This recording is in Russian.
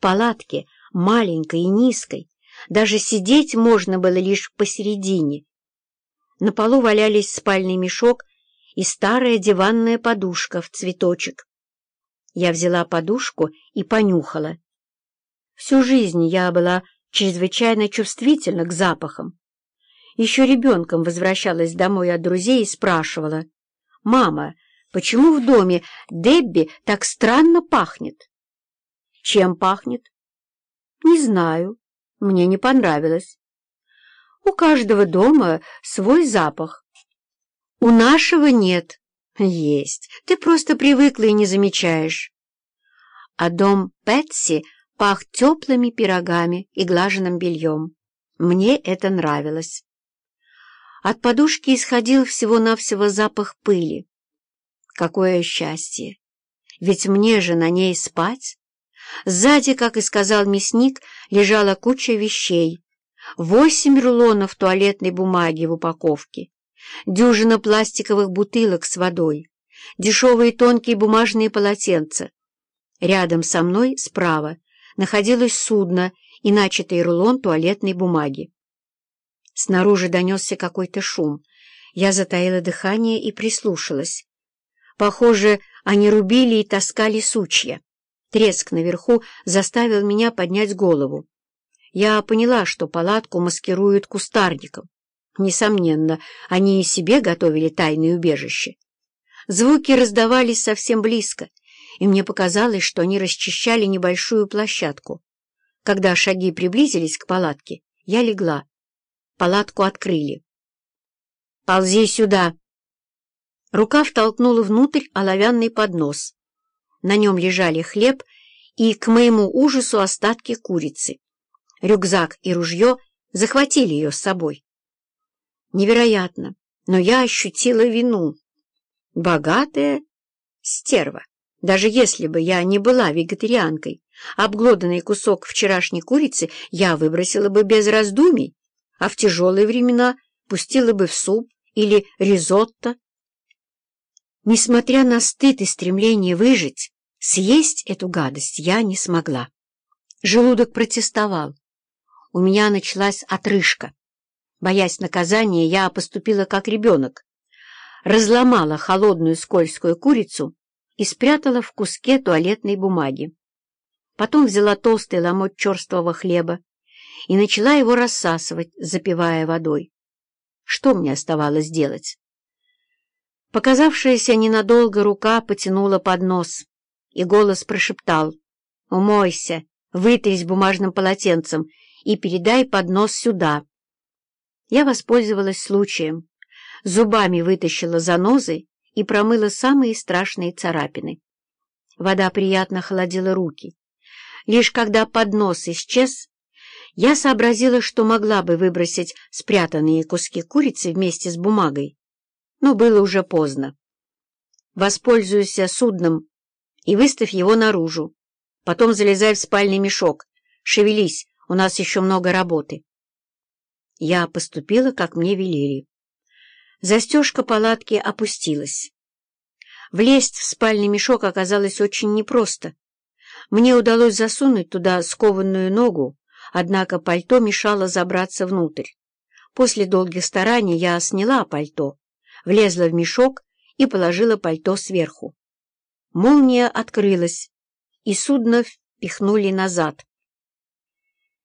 палатке, маленькой и низкой, даже сидеть можно было лишь посередине. На полу валялись спальный мешок и старая диванная подушка в цветочек. Я взяла подушку и понюхала. Всю жизнь я была чрезвычайно чувствительна к запахам. Еще ребенком возвращалась домой от друзей и спрашивала, «Мама, почему в доме Дебби так странно пахнет?» «Чем пахнет?» «Не знаю. Мне не понравилось. У каждого дома свой запах. У нашего нет. Есть. Ты просто привыкла и не замечаешь. А дом Пэтси пах теплыми пирогами и глаженным бельем. Мне это нравилось. От подушки исходил всего-навсего запах пыли. Какое счастье! Ведь мне же на ней спать. Сзади, как и сказал мясник, лежала куча вещей. Восемь рулонов туалетной бумаги в упаковке, дюжина пластиковых бутылок с водой, дешевые тонкие бумажные полотенца. Рядом со мной, справа, находилось судно и начатый рулон туалетной бумаги. Снаружи донесся какой-то шум. Я затаила дыхание и прислушалась. Похоже, они рубили и таскали сучья. Треск наверху заставил меня поднять голову. Я поняла, что палатку маскируют кустарником. Несомненно, они и себе готовили тайное убежище. Звуки раздавались совсем близко, и мне показалось, что они расчищали небольшую площадку. Когда шаги приблизились к палатке, я легла. Палатку открыли. «Ползи сюда!» Рука втолкнула внутрь оловянный поднос. На нем лежали хлеб и, к моему ужасу, остатки курицы. Рюкзак и ружье захватили ее с собой. Невероятно, но я ощутила вину. Богатая стерва. Даже если бы я не была вегетарианкой, обглоданный кусок вчерашней курицы я выбросила бы без раздумий, а в тяжелые времена пустила бы в суп или ризотто. Несмотря на стыд и стремление выжить, съесть эту гадость я не смогла. Желудок протестовал. У меня началась отрыжка. Боясь наказания, я поступила как ребенок. Разломала холодную скользкую курицу и спрятала в куске туалетной бумаги. Потом взяла толстый ломоть черствого хлеба и начала его рассасывать, запивая водой. Что мне оставалось делать? Показавшаяся ненадолго рука потянула под нос, и голос прошептал «Умойся, вытрись бумажным полотенцем и передай поднос сюда». Я воспользовалась случаем, зубами вытащила занозы и промыла самые страшные царапины. Вода приятно холодила руки. Лишь когда поднос исчез, я сообразила, что могла бы выбросить спрятанные куски курицы вместе с бумагой но было уже поздно. Воспользуйся судном и выставь его наружу. Потом залезай в спальный мешок. Шевелись, у нас еще много работы. Я поступила, как мне велели. Застежка палатки опустилась. Влезть в спальный мешок оказалось очень непросто. Мне удалось засунуть туда скованную ногу, однако пальто мешало забраться внутрь. После долгих стараний я сняла пальто влезла в мешок и положила пальто сверху. Молния открылась, и судно впихнули назад.